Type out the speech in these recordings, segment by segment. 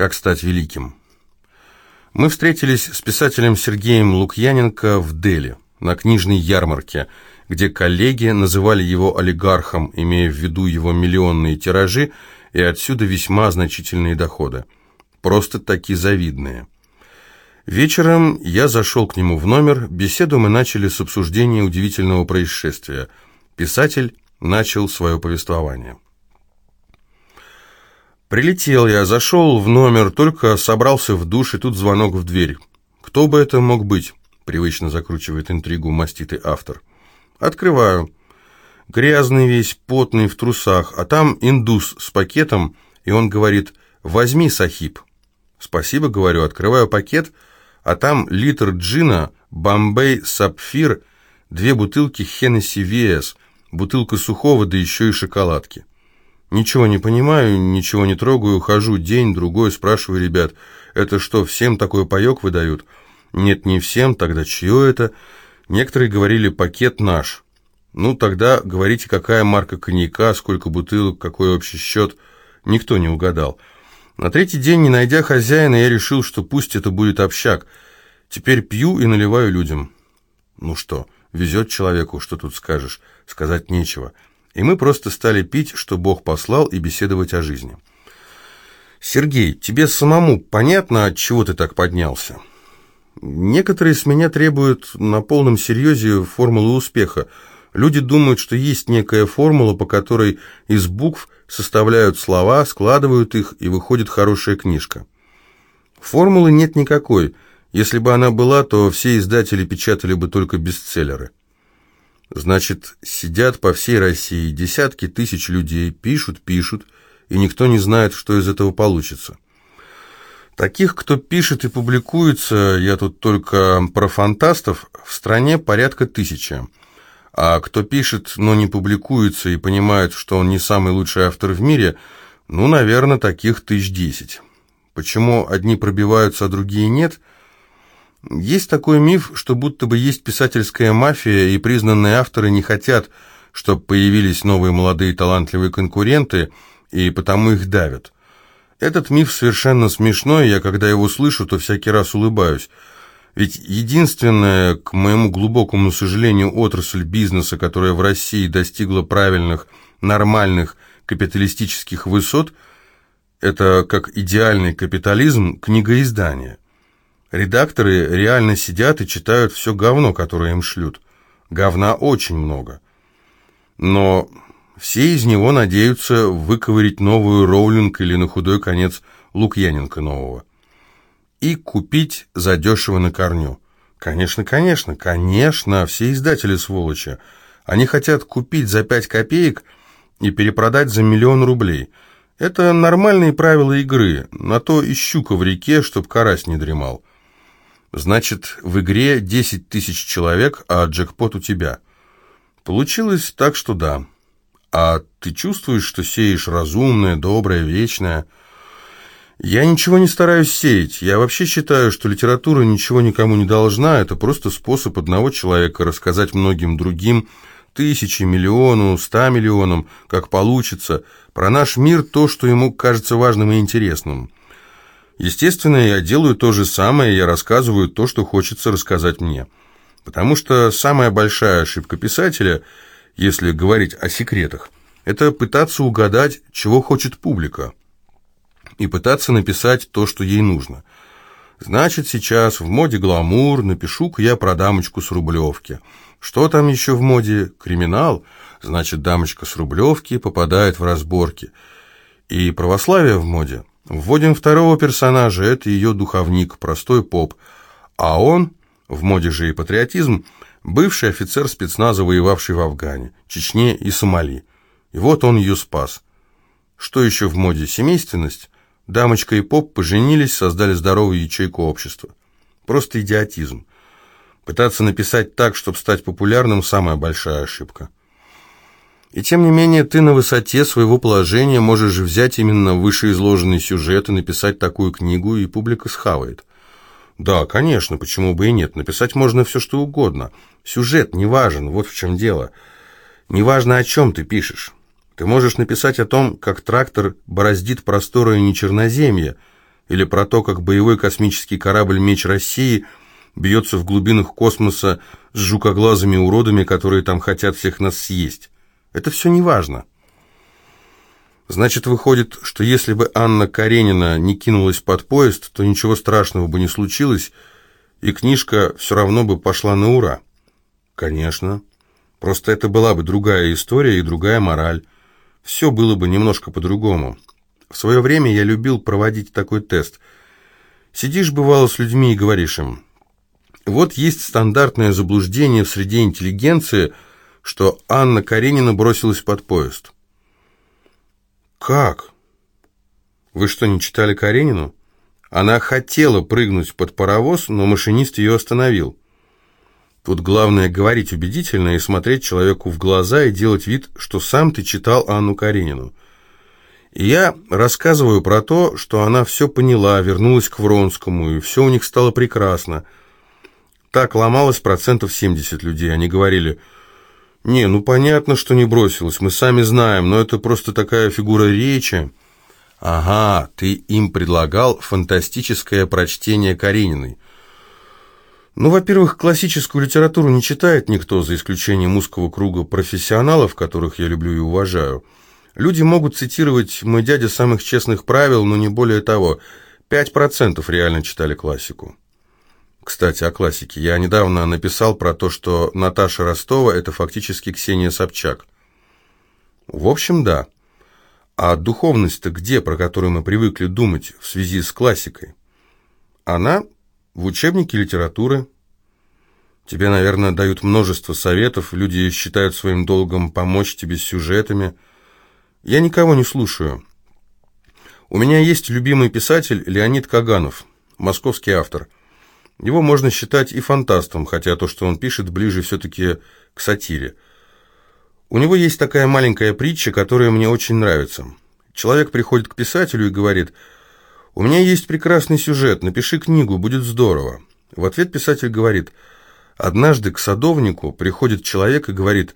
Как стать великим? Мы встретились с писателем Сергеем Лукьяненко в Дели, на книжной ярмарке, где коллеги называли его олигархом, имея в виду его миллионные тиражи и отсюда весьма значительные доходы. Просто таки завидные. Вечером я зашел к нему в номер, беседу мы начали с обсуждения удивительного происшествия. Писатель начал свое повествование. Прилетел я, зашел в номер, только собрался в душ, и тут звонок в дверь. «Кто бы это мог быть?» — привычно закручивает интригу маститый автор. «Открываю. Грязный весь, потный, в трусах, а там индус с пакетом, и он говорит «Возьми, Сахиб». «Спасибо», — говорю, открываю пакет, а там литр джина, Бомбей, Сапфир, две бутылки Хеннесси Виэс, бутылка сухого, да еще и шоколадки. Ничего не понимаю, ничего не трогаю, хожу день-другой, спрашиваю ребят, это что, всем такой паек выдают? Нет, не всем, тогда чье это? Некоторые говорили, пакет наш. Ну, тогда говорите, какая марка коньяка, сколько бутылок, какой общий счет. Никто не угадал. На третий день, не найдя хозяина, я решил, что пусть это будет общак. Теперь пью и наливаю людям. Ну что, везет человеку, что тут скажешь, сказать нечего и мы просто стали пить, что Бог послал, и беседовать о жизни. «Сергей, тебе самому понятно, от чего ты так поднялся?» «Некоторые с меня требуют на полном серьезе формулы успеха. Люди думают, что есть некая формула, по которой из букв составляют слова, складывают их, и выходит хорошая книжка. Формулы нет никакой. Если бы она была, то все издатели печатали бы только бестселлеры». Значит, сидят по всей России десятки тысяч людей, пишут, пишут, и никто не знает, что из этого получится. Таких, кто пишет и публикуется, я тут только про фантастов, в стране порядка тысячи. А кто пишет, но не публикуется и понимает, что он не самый лучший автор в мире, ну, наверное, таких тысяч десять. Почему одни пробиваются, а другие нет – есть такой миф, что будто бы есть писательская мафия, и признанные авторы не хотят, чтобы появились новые молодые талантливые конкуренты, и потому их давят. Этот миф совершенно смешной, я когда его слышу, то всякий раз улыбаюсь. Ведь единственная, к моему глубокому сожалению, отрасль бизнеса, которая в России достигла правильных, нормальных капиталистических высот, это как идеальный капитализм книгоиздания. Редакторы реально сидят и читают все говно, которое им шлют. Говна очень много. Но все из него надеются выковырить новую Роулинг или на худой конец Лукьяненко нового. И купить задешево на корню. Конечно, конечно, конечно, все издатели сволочи. Они хотят купить за пять копеек и перепродать за миллион рублей. Это нормальные правила игры, на то и щука в реке, чтоб карась не дремал. Значит, в игре 10 тысяч человек, а джекпот у тебя. Получилось так, что да. А ты чувствуешь, что сеешь разумное, доброе, вечное? Я ничего не стараюсь сеять. Я вообще считаю, что литература ничего никому не должна. Это просто способ одного человека рассказать многим другим, тысячи, миллиону, ста миллионам, как получится, про наш мир то, что ему кажется важным и интересным. Естественно, я делаю то же самое, я рассказываю то, что хочется рассказать мне. Потому что самая большая ошибка писателя, если говорить о секретах, это пытаться угадать, чего хочет публика, и пытаться написать то, что ей нужно. Значит, сейчас в моде гламур, напишу-ка я про дамочку с Рублевки. Что там еще в моде? Криминал? Значит, дамочка с Рублевки попадает в разборки. И православие в моде? Вводим второго персонажа, это ее духовник, простой поп, а он, в моде же и патриотизм, бывший офицер спецназа, воевавший в Афгане, Чечне и Сомали. И вот он ее спас. Что еще в моде? Семейственность? Дамочка и поп поженились, создали здоровую ячейку общества. Просто идиотизм. Пытаться написать так, чтобы стать популярным, самая большая ошибка. И тем не менее, ты на высоте своего положения можешь взять именно вышеизложенный сюжет и написать такую книгу, и публика схавает. Да, конечно, почему бы и нет. Написать можно все, что угодно. Сюжет не важен, вот в чем дело. Не важно, о чем ты пишешь. Ты можешь написать о том, как трактор бороздит просторы нечерноземья. Или про то, как боевой космический корабль «Меч России» бьется в глубинах космоса с жукоглазыми уродами, которые там хотят всех нас съесть. Это все не важно. Значит, выходит, что если бы Анна Каренина не кинулась под поезд, то ничего страшного бы не случилось, и книжка все равно бы пошла на ура. Конечно. Просто это была бы другая история и другая мораль. Все было бы немножко по-другому. В свое время я любил проводить такой тест. Сидишь, бывало, с людьми и говоришь им, вот есть стандартное заблуждение в среде интеллигенции, что Анна Каренина бросилась под поезд. «Как? Вы что, не читали Каренину?» Она хотела прыгнуть под паровоз, но машинист ее остановил. Тут главное говорить убедительно и смотреть человеку в глаза и делать вид, что сам ты читал Анну Каренину. И я рассказываю про то, что она все поняла, вернулась к Вронскому, и все у них стало прекрасно. Так ломалось процентов 70 людей. Они говорили, «Не, ну понятно, что не бросилась, мы сами знаем, но это просто такая фигура речи». «Ага, ты им предлагал фантастическое прочтение Карениной». Ну, во-первых, классическую литературу не читает никто, за исключением узкого круга профессионалов, которых я люблю и уважаю. Люди могут цитировать «Мой дядя самых честных правил», но не более того. 5% реально читали классику. Кстати, о классике. Я недавно написал про то, что Наташа Ростова – это фактически Ксения Собчак. В общем, да. А духовность-то где, про которую мы привыкли думать в связи с классикой? Она в учебнике литературы. Тебе, наверное, дают множество советов, люди считают своим долгом помочь тебе с сюжетами. Я никого не слушаю. У меня есть любимый писатель Леонид Каганов, московский автор – его можно считать и фантастом, хотя то, что он пишет, ближе все-таки к сатире. У него есть такая маленькая притча, которая мне очень нравится. Человек приходит к писателю и говорит, «У меня есть прекрасный сюжет, напиши книгу, будет здорово». В ответ писатель говорит, «Однажды к садовнику приходит человек и говорит,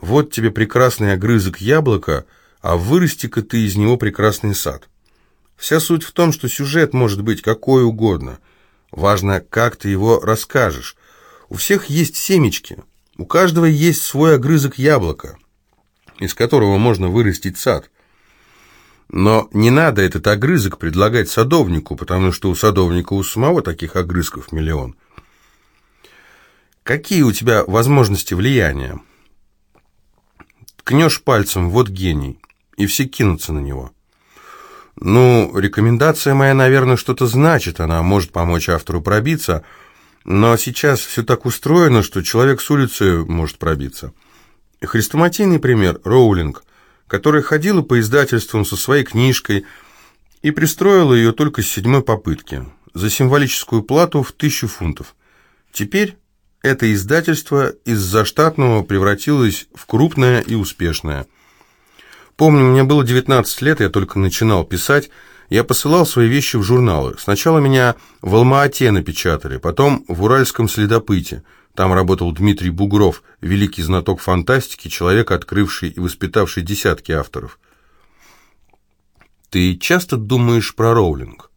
вот тебе прекрасный огрызок яблока, а вырасти-ка ты из него прекрасный сад». Вся суть в том, что сюжет может быть какой угодно – Важно, как ты его расскажешь. У всех есть семечки, у каждого есть свой огрызок яблока, из которого можно вырастить сад. Но не надо этот огрызок предлагать садовнику, потому что у садовника у самого таких огрызков миллион. Какие у тебя возможности влияния? Ткнешь пальцем, вот гений, и все кинутся на него. Ну, рекомендация моя, наверное, что-то значит, она может помочь автору пробиться, но сейчас все так устроено, что человек с улицы может пробиться. Хрестоматийный пример – Роулинг, которая ходила по издательствам со своей книжкой и пристроила ее только с седьмой попытки, за символическую плату в тысячу фунтов. Теперь это издательство из заштатного превратилось в крупное и успешное – Помню, мне было 19 лет, я только начинал писать. Я посылал свои вещи в журналы. Сначала меня в Алма-Ате напечатали, потом в Уральском следопыте. Там работал Дмитрий Бугров, великий знаток фантастики, человек, открывший и воспитавший десятки авторов. Ты часто думаешь про Роулинг?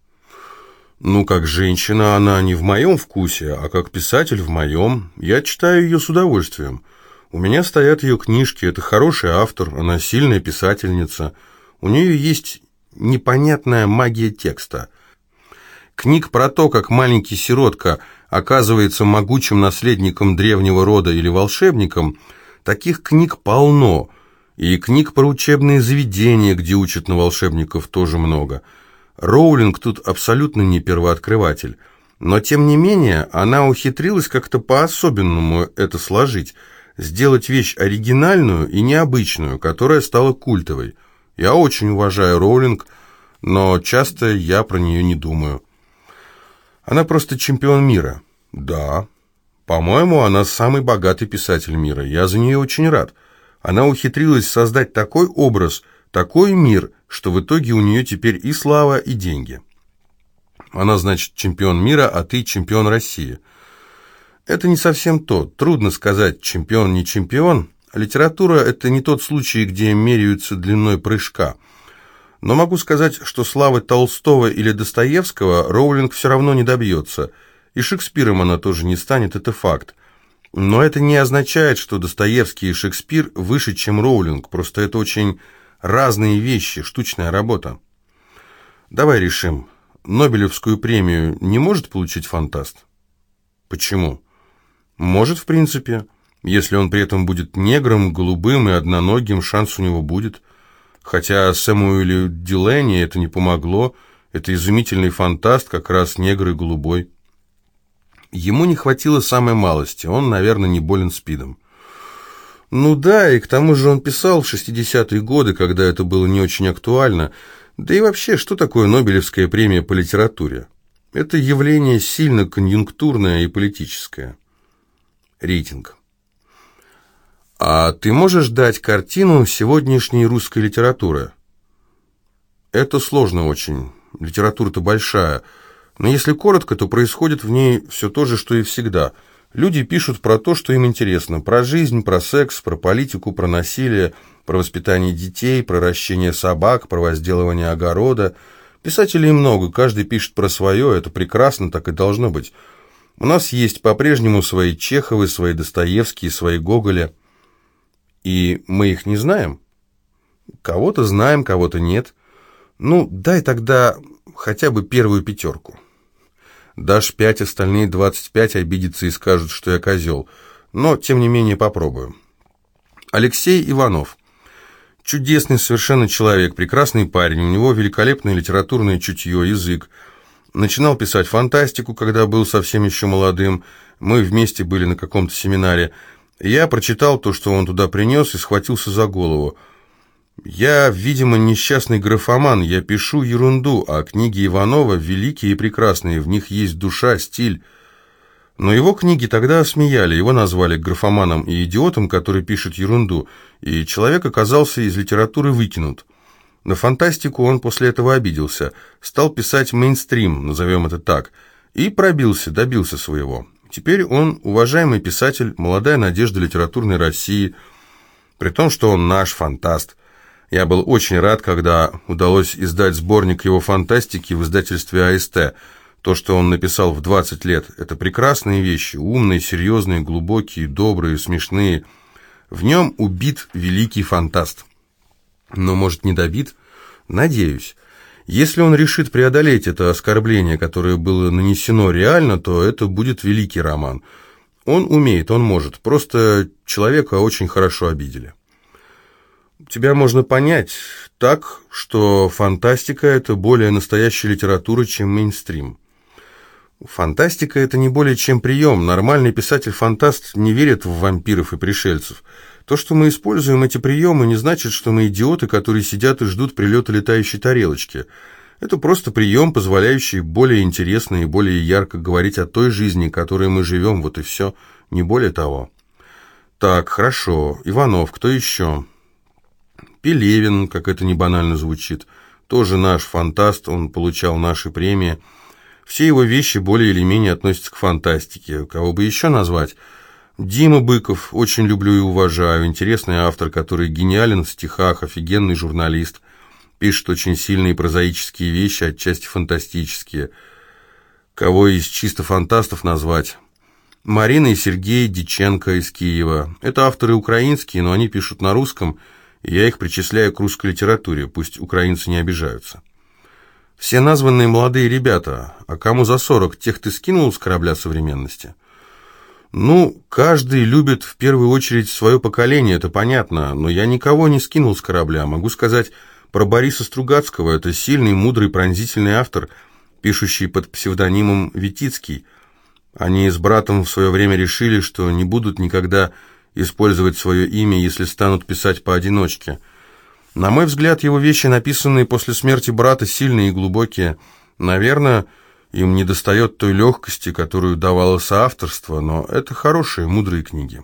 Ну, как женщина она не в моем вкусе, а как писатель в моем. Я читаю ее с удовольствием. У меня стоят ее книжки, это хороший автор, она сильная писательница. У нее есть непонятная магия текста. Книг про то, как маленький сиротка оказывается могучим наследником древнего рода или волшебником, таких книг полно. И книг про учебные заведения, где учат на волшебников, тоже много. Роулинг тут абсолютно не первооткрыватель. Но, тем не менее, она ухитрилась как-то по-особенному это сложить – сделать вещь оригинальную и необычную, которая стала культовой. Я очень уважаю Роулинг, но часто я про нее не думаю. Она просто чемпион мира. Да. По-моему, она самый богатый писатель мира. Я за нее очень рад. Она ухитрилась создать такой образ, такой мир, что в итоге у нее теперь и слава, и деньги. Она, значит, чемпион мира, а ты чемпион России. Это не совсем то. Трудно сказать, чемпион не чемпион. Литература – это не тот случай, где меряются длиной прыжка. Но могу сказать, что славы Толстого или Достоевского Роулинг все равно не добьется. И Шекспиром она тоже не станет, это факт. Но это не означает, что Достоевский и Шекспир выше, чем Роулинг. Просто это очень разные вещи, штучная работа. Давай решим. Нобелевскую премию не может получить фантаст? Почему? Может, в принципе. Если он при этом будет негром, голубым и одноногим, шанс у него будет. Хотя Сэмуэлю Дилэнни это не помогло. Это изумительный фантаст, как раз негр и голубой. Ему не хватило самой малости. Он, наверное, не болен спидом. Ну да, и к тому же он писал в 60-е годы, когда это было не очень актуально. Да и вообще, что такое Нобелевская премия по литературе? Это явление сильно конъюнктурное и политическое. Рейтинг. А ты можешь дать картину сегодняшней русской литературы? Это сложно очень. Литература-то большая. Но если коротко, то происходит в ней все то же, что и всегда. Люди пишут про то, что им интересно. Про жизнь, про секс, про политику, про насилие, про воспитание детей, про ращение собак, про возделывание огорода. Писателей много, каждый пишет про свое, это прекрасно, так и должно быть. У нас есть по-прежнему свои Чеховы, свои Достоевские, свои Гоголя. И мы их не знаем? Кого-то знаем, кого-то нет. Ну, дай тогда хотя бы первую пятерку. Дашь пять, остальные двадцать пять обидятся и скажут, что я козел. Но, тем не менее, попробую. Алексей Иванов. Чудесный совершенно человек, прекрасный парень, у него великолепное литературное чутье, язык. Начинал писать фантастику, когда был совсем еще молодым. Мы вместе были на каком-то семинаре. Я прочитал то, что он туда принес, и схватился за голову. Я, видимо, несчастный графоман, я пишу ерунду, а книги Иванова великие и прекрасные, в них есть душа, стиль. Но его книги тогда осмеяли, его назвали графоманом и идиотом, который пишет ерунду, и человек оказался из литературы выкинут. На фантастику он после этого обиделся, стал писать мейнстрим, назовем это так, и пробился, добился своего. Теперь он уважаемый писатель, молодая надежда литературной России, при том, что он наш фантаст. Я был очень рад, когда удалось издать сборник его фантастики в издательстве АСТ – то, что он написал в 20 лет, это прекрасные вещи, умные, серьезные, глубокие, добрые, смешные. В нем убит великий фантаст. Но, может, не добит? Надеюсь. Если он решит преодолеть это оскорбление, которое было нанесено реально, то это будет великий роман. Он умеет, он может, просто человека очень хорошо обидели. Тебя можно понять так, что фантастика – это более настоящая литература, чем мейнстрим. Фантастика – это не более чем прием. Нормальный писатель-фантаст не верит в вампиров и пришельцев. То, что мы используем эти приемы, не значит, что мы идиоты, которые сидят и ждут прилета летающей тарелочки. Это просто прием, позволяющий более интересно и более ярко говорить о той жизни, которой мы живем, вот и все, не более того. Так, хорошо. Иванов, кто еще? Пелевин, как это не банально звучит. Тоже наш фантаст, он получал наши премии – все его вещи более или менее относятся к фантастике. Кого бы еще назвать? Дима Быков, очень люблю и уважаю. Интересный автор, который гениален в стихах, офигенный журналист. Пишет очень сильные прозаические вещи, отчасти фантастические. Кого из чисто фантастов назвать? Марина и Сергей Диченко из Киева. Это авторы украинские, но они пишут на русском, и я их причисляю к русской литературе, пусть украинцы не обижаются. Все названные молодые ребята, а кому за сорок, тех ты скинул с корабля современности? Ну, каждый любит в первую очередь свое поколение, это понятно, но я никого не скинул с корабля. Могу сказать про Бориса Стругацкого, это сильный, мудрый, пронзительный автор, пишущий под псевдонимом Витицкий. Они с братом в свое время решили, что не будут никогда использовать свое имя, если станут писать поодиночке – на мой взгляд, его вещи, написанные после смерти брата, сильные и глубокие. Наверное, им недостает той легкости, которую давало соавторство, но это хорошие, мудрые книги.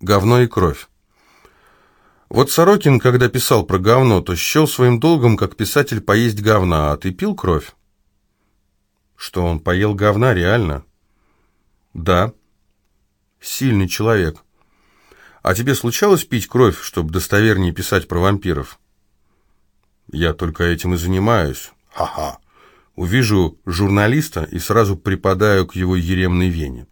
Говно и кровь. Вот Сорокин, когда писал про говно, то счел своим долгом, как писатель, поесть говна, а ты пил кровь? Что, он поел говна, реально? Да. Сильный человек. А тебе случалось пить кровь, чтобы достовернее писать про вампиров? Я только этим и занимаюсь. Ха-ха. Увижу журналиста и сразу припадаю к его еремной вене.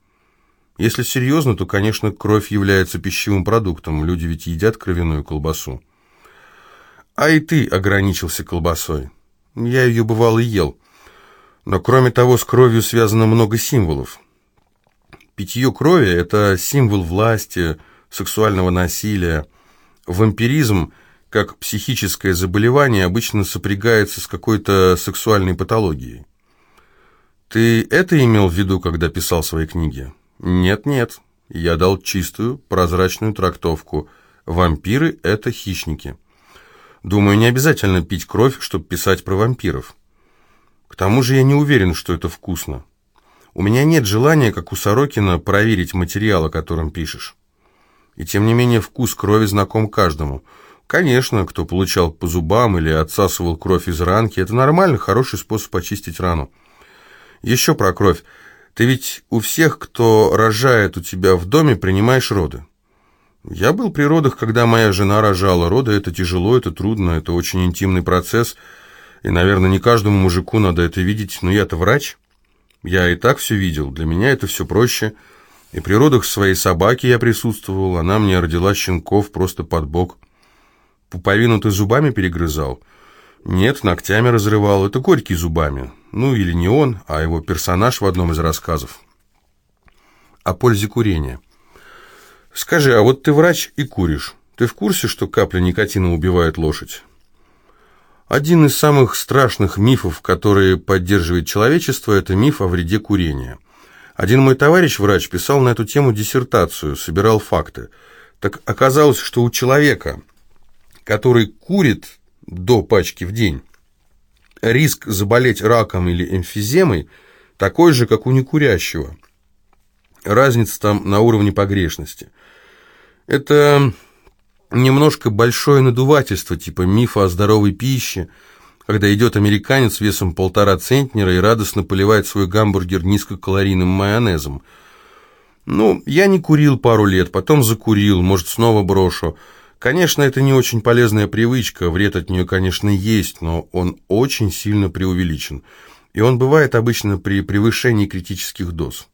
Если серьезно, то, конечно, кровь является пищевым продуктом. Люди ведь едят кровяную колбасу. А и ты ограничился колбасой. Я ее бывало ел. Но кроме того, с кровью связано много символов. Питье крови – это символ власти, сексуального насилия. Вампиризм, как психическое заболевание, обычно сопрягается с какой-то сексуальной патологией. Ты это имел в виду, когда писал свои книги? Нет-нет, я дал чистую, прозрачную трактовку. Вампиры – это хищники. Думаю, не обязательно пить кровь, чтобы писать про вампиров. К тому же я не уверен, что это вкусно. У меня нет желания, как у Сорокина, проверить материал, о котором пишешь. И тем не менее вкус крови знаком каждому. Конечно, кто получал по зубам или отсасывал кровь из ранки, это нормально, хороший способ очистить рану. Еще про кровь. Ты ведь у всех, кто рожает у тебя в доме, принимаешь роды. Я был при родах, когда моя жена рожала. Роды – это тяжело, это трудно, это очень интимный процесс – и, наверное, не каждому мужику надо это видеть, но я-то врач. Я и так все видел, для меня это все проще. И при родах своей собаки я присутствовал, она мне родила щенков просто под бок. Пуповину ты зубами перегрызал? Нет, ногтями разрывал, это Горький зубами. Ну, или не он, а его персонаж в одном из рассказов. О пользе курения. Скажи, а вот ты врач и куришь. Ты в курсе, что капля никотина убивает лошадь? Один из самых страшных мифов, которые поддерживает человечество, это миф о вреде курения. Один мой товарищ, врач, писал на эту тему диссертацию, собирал факты. Так оказалось, что у человека, который курит до пачки в день, риск заболеть раком или эмфиземой такой же, как у некурящего. Разница там на уровне погрешности. Это немножко большое надувательство, типа мифа о здоровой пище, когда идет американец весом полтора центнера и радостно поливает свой гамбургер низкокалорийным майонезом. Ну, я не курил пару лет, потом закурил, может, снова брошу. Конечно, это не очень полезная привычка, вред от нее, конечно, есть, но он очень сильно преувеличен. И он бывает обычно при превышении критических доз.